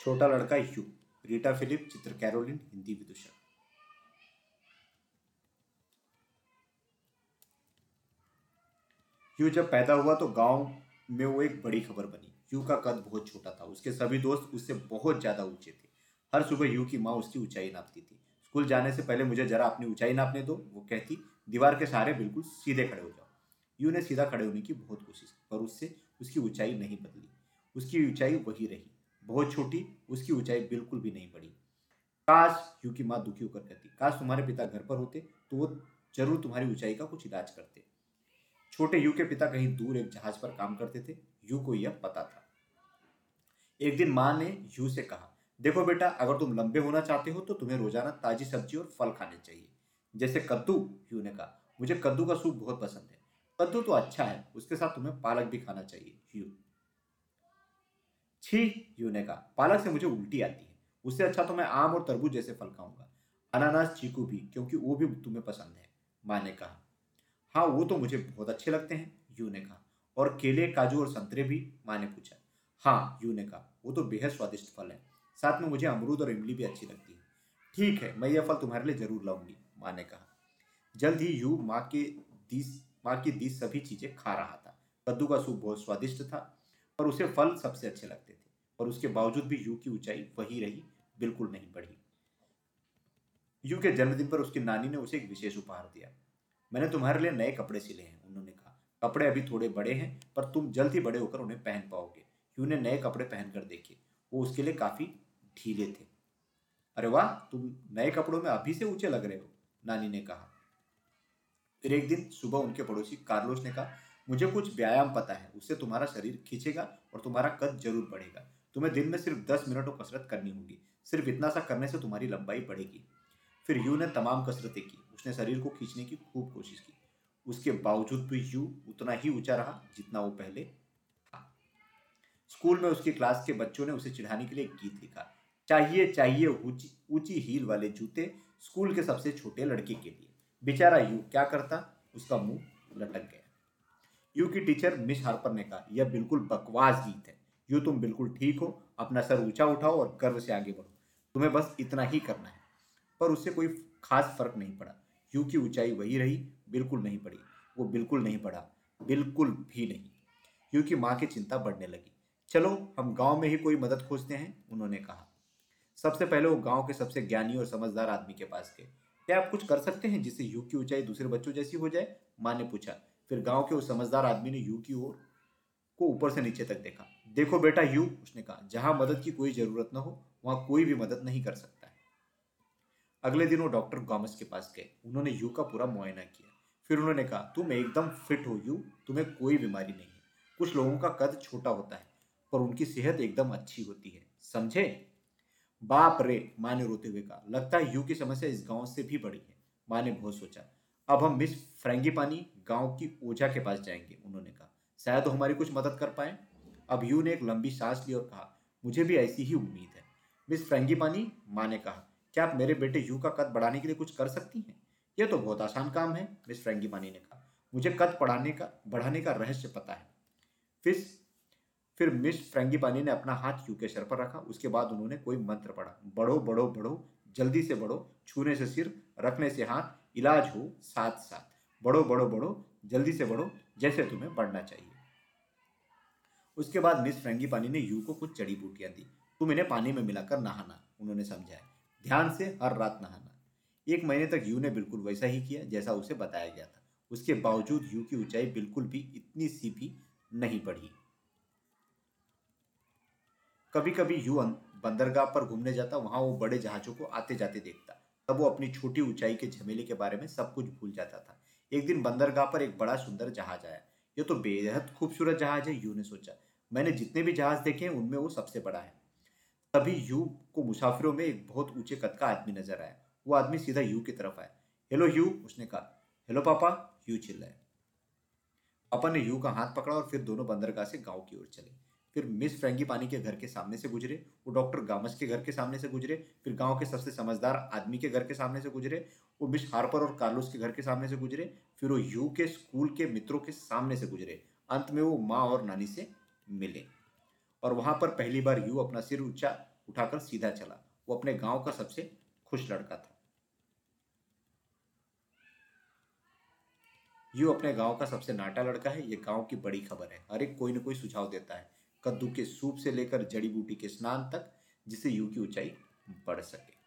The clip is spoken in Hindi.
छोटा लड़का यू, रीटा फिलिप, चित्र कैरोलिन, हिंदी विदूषक। यू जब पैदा हुआ तो गाँव में वो एक बड़ी खबर बनी। यू का कद बहुत छोटा था। उसके सभी दोस्त उससे बहुत ज़्यादा ऊँचे थे। हर सुबह यू की माँ उसकी ऊंचाई नापती थी। स्कूल जाने से पहले मुझे जरा अपनी ऊंचाई नापने दो, वो कहती, दीवार के सहारे बिल्कुल सीधे खड़े हो जाओ। यू ने सीधा खड़े होने की बहुत कोशिश की, पर उससे उसकी ऊंचाई नहीं बदली। उसकी ऊंचाई वही रही। बहुत छोटी, उसकी ऊंचाई बिल्कुल भी नहीं बढ़ी काश यू की माँ दुखी होकर कहती, काश तुम्हारे पिता घर पर होते तो वो ज़रूर तुम्हारी ऊंचाई का कुछ इलाज करते। छोटे यू के पिता कहीं दूर एक जहाज़ पर काम करते थे, यू को यह पता था। एक दिन माँ ने यू से कहा, देखो बेटा, अगर तुम लंबे होना चाहते हो तो तुम्हें रोज़ाना ताजी सब्ज़ी और फल खाने चाहिए। जैसे कद्दू, यू ने कहा, मुझे कद्दू का सूप बहुत पसंद है। कद्दू तो अच्छा है, उसके साथ तुम्हें पालक भी खाना चाहिए, यू। छी यू ने कहा। पालक से मुझे उल्टी आती है। उससे अच्छा तो मैं आम और तरबूज जैसे फल खाऊँगा। अनानास, चीकू भी, क्योंकि वो भी तुम्हें पसंद है, माँ ने कहा। हाँ वो तो मुझे बहुत अच्छे लगते हैं यू ने कहा। और केले, काजू और संतरे भी, माँ ने पूछा। हाँ यू ने कहा। वो तो बेहद स्वादिष्ट फल है। साथ में मुझे अमरूद और इमली भी अच्छी लगती है। ठीक है, मैं यह फल तुम्हारे लिए ज़रूर लाऊँगी, माँ ने कहा। जल्द ही यू, माँ के दीस, माँ की दी सभी चीज़ें खा रहा था। कद्दू का सूप बहुत स्वादिष्ट था पर उसे फल सबसे अच्छे लगते थे। पर उसके बावजूद भी यू की ऊंचाई वही रही, बिल्कुल नहीं बढ़ी। यू के जन्मदिन पर उसकी नानी ने उसे एक विशेष उपहार दिया। मैंने तुम्हारे लिए नए कपड़े सिले हैं, उन्होंने कहा। कपड़े अभी थोड़े बड़े हैं, पर तुम जल्द ही बड़े होकर उन्हें पहन पाओगे। यू ने नए कपड़े पहनकर देखे। वो उसके लिए काफ़ी ढीले थे। अरे वाह, तुम नए कपड़ों में अभी से ऊँचे लग रहे हो, नानी ने कहा। फिर एक दिन सुबह उनके पड़ोसी कार्लोस ने कहा, मुझे कुछ व्यायाम पता है, उससे तुम्हारा शरीर खींचेगा और तुम्हारा कद ज़रूर बढ़ेगा। तुम्हें दिन में सिर्फ़ दस मिनटों कसरत करनी होगी। सिर्फ़ इतना सा करने से तुम्हारी लंबाई बढ़ेगी। फिर यू ने तमाम कसरतें की। उसने शरीर को खींचने की खूब कोशिश की। उसके बावजूद भी यू उतना ही ऊँचा रहा जितना वो पहले था। स्कूल में उसकी क्लास के बच्चों ने उसे चिढ़ाने के लिए गीत लिखा। चाहिए चाहिए ऊँची हील वाले जूते स्कूल के सबसे छोटे लड़के के लिए। बेचारा यू क्या करता? उसका मुँह लटक गया। यू की टीचर मिस हार्पर ने कहा, यह बिल्कुल बकवास गीत है। यू तुम बिल्कुल ठीक हो, अपना सर ऊँचा उठाओ और गर्व से आगे बढ़ो। तुम्हें बस इतना ही करना है। पर उससे कोई खास फ़र्क नहीं पड़ा। यू की ऊंचाई वही रही, बिल्कुल नहीं पड़ी। वो बिल्कुल नहीं पड़ा बिल्कुल भी नहीं। यू की माँ की चिंता बढ़ने लगी। चलो, हम गाँव में ही कोई मदद खोजते हैं, उन्होंने कहा। सबसे पहले वो गाँव के सबसे ज्ञानी और समझदार आदमी के पास गए। क्या आप कुछ कर सकते हैं जिससे यू की ऊंचाई दूसरे बच्चों जैसी हो जाए? माँ ने पूछा। फिर गाँव के उस समझदार आदमी ने यू की ओर को ऊपर से नीचे तक देखा। देखो बेटा, यू, उसने कहा, जहाँ मदद की कोई ज़रूरत ना हो, वहाँ कोई भी मदद नहीं कर सकता है। अगले दिन वो डॉक्टर गॉमस के पास गए। उन्होंने यू का पूरा मुआयना किया। फिर उन्होंने कहा, तुम एकदम फिट हो, यू। तुम्हें कोई बीमारी नहीं है। कुछ लोगों का कद छोटा होता है, पर उनकी सेहत एकदम अच्छी होती है। समझे? बाप रे, माँ ने रोते हुए कहा, लगता है यू की समस्या इस गाँव से भी बड़ी है। माँ ने बहुत सोचा, अब हम मिस फ्रेंगी पानी गाँव की ओझा के पास जाएँगे, उन्होंने कहा, शायद हमारी कुछ मदद कर पाए? अब यू ने एक लंबी सांस ली और कहा, मुझे भी ऐसी ही उम्मीद है। मिस फ्रेंगी पानी, माँ ने कहा, क्या आप मेरे बेटे यू का कद बढ़ाने के लिए कुछ कर सकती हैं? यह तो बहुत आसान काम है, मिस फ्रेंगी पानी ने कहा, मुझे कद पढ़ाने का, बढ़ाने का रहस्य पता है। फिर फिर मिस फ्रेंगीपानी ने अपना हाथ यू के सर पर रखा, उसके बाद उन्होंने कोई मंत्र पढ़ा, बढ़ो बढ़ो बढ़ो, जल्दी से बढ़ो, छूने से सिर, रखने से हाथ, इलाज हो साथ साथ, बढ़ो बढ़ो बढ़ो, जल्दी से बढ़ो, जैसे तुम्हें बढ़ना चाहिए। उसके बाद मिस फ्रेंगी फ्रेंगीपानी ने यू को कुछ जड़ी बूटियाँ दी। तुम इन्हें पानी में मिलाकर नहाना, उन्होंने समझाया। ध्यान से हर रात नहाना। एक महीने तक यू ने बिल्कुल वैसा ही किया, जैसा उसे बताया गया था। उसके बावजूद यू की ऊंचाई बिल्कुल भी इतनी सी भी नहीं बढ़ी। कभी कभी यू बंदरगाह पर घूमने जाता, वहाँ वो बड़े जहाजों को आते जाते देखता। तब वो अपनी छोटी ऊंचाई के झमेले के बारे में सब कुछ भूल जाता था। एक दिन बंदरगाह पर एक बड़ा सुंदर जहाज़ आया। ये तो बेहद खूबसूरत जहाज़ है, यू ने सोचा। मैंने जितने भी जहाज़ देखे हैं उनमें वो सबसे बड़ा है। तभी यू को मुसाफिरों में एक बहुत ऊँचे कद का आदमी नज़र आया। वो आदमी सीधा यू की तरफ़ आया। हेलो यू उसने कहा। हेलो पापा यू चिल्लाए पापा ने यू का हाथ पकड़ा और फिर दोनों बंदरगाह से गाँव की ओर चले। फिर मिस फ्रेंगी पानी के घर के सामने से गुजरे। वो डॉक्टर गामस के घर के सामने से गुजरे। फिर गाँव के सबसे समझदार आदमी के घर के सामने से गुजरे। वो मिस हार्पर और कार्लोस के घर के सामने से गुजरे। फिर वो यू के स्कूल के मित्रों के सामने से गुजरे। अंत में वो माँ और नानी से मिले। और वहाँ पर पहली बार यू अपना सिर ऊँचा उठाकर सीधा चला। वो अपने गाँव का सबसे खुश लड़का था। यू अपने गाँव का सबसे नाटा लड़का है। ये गाँव की बड़ी खबर है। हर एक कोई न कोई सुझाव देता है। कद्दू के सूप से लेकर जड़ी बूटी के स्नान तक जिससे यू की ऊंचाई बढ़ सके।